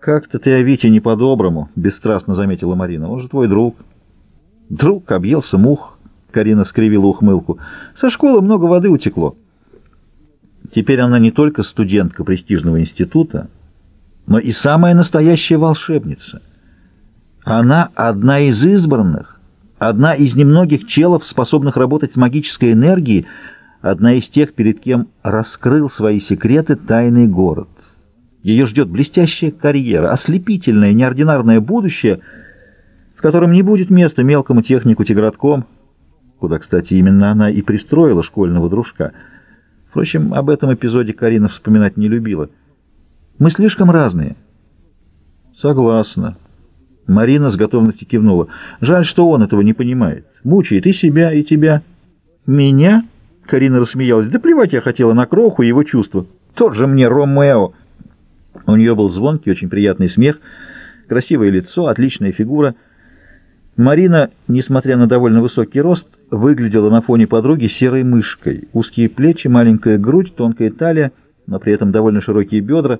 «Как-то ты о Вите не по-доброму», — бесстрастно заметила Марина. «Он же твой друг». «Друг объелся мух», — Карина скривила ухмылку. «Со школы много воды утекло». Теперь она не только студентка престижного института, но и самая настоящая волшебница. Она одна из избранных, одна из немногих челов, способных работать с магической энергией, одна из тех, перед кем раскрыл свои секреты тайный город. Ее ждет блестящая карьера, ослепительное, неординарное будущее, в котором не будет места мелкому технику Тигратком, куда, кстати, именно она и пристроила школьного дружка. Впрочем, об этом эпизоде Карина вспоминать не любила. Мы слишком разные. Согласна. Марина с готовностью кивнула. Жаль, что он этого не понимает. Мучает и себя, и тебя. Меня? Карина рассмеялась. Да плевать я хотела на кроху и его чувства. Тот же мне Ромео. У нее был звонкий, очень приятный смех, красивое лицо, отличная фигура. Марина, несмотря на довольно высокий рост, выглядела на фоне подруги серой мышкой. Узкие плечи, маленькая грудь, тонкая талия, но при этом довольно широкие бедра,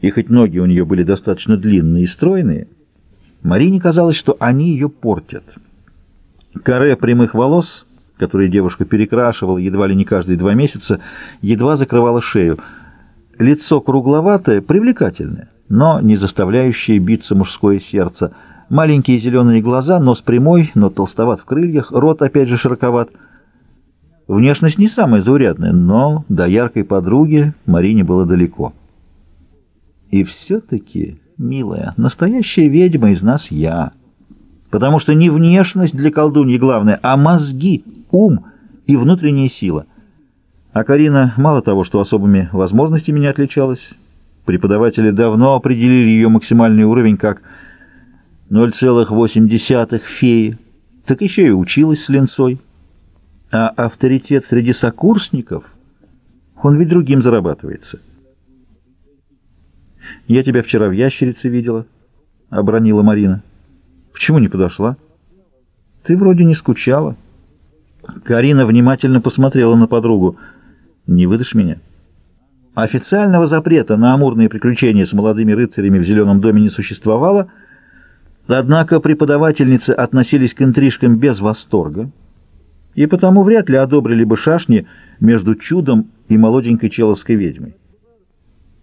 и хоть ноги у нее были достаточно длинные и стройные, Марине казалось, что они ее портят. Каре прямых волос, которые девушка перекрашивала едва ли не каждые два месяца, едва закрывала шею — Лицо кругловатое, привлекательное, но не заставляющее биться мужское сердце. Маленькие зеленые глаза, нос прямой, но толстоват в крыльях, рот опять же широковат. Внешность не самая заурядная, но до яркой подруги Марине было далеко. И все-таки, милая, настоящая ведьма из нас я. Потому что не внешность для колдуньи главное, а мозги, ум и внутренняя сила — а Карина мало того, что особыми возможностями не отличалась, преподаватели давно определили ее максимальный уровень как 0,8 феи, так еще и училась с линцой. А авторитет среди сокурсников, он ведь другим зарабатывается. «Я тебя вчера в ящерице видела», — обронила Марина. «Почему не подошла?» «Ты вроде не скучала». Карина внимательно посмотрела на подругу. Не выдашь меня? Официального запрета на амурные приключения с молодыми рыцарями в Зеленом доме не существовало, однако преподавательницы относились к интрижкам без восторга, и потому вряд ли одобрили бы шашни между чудом и молоденькой человской ведьмой.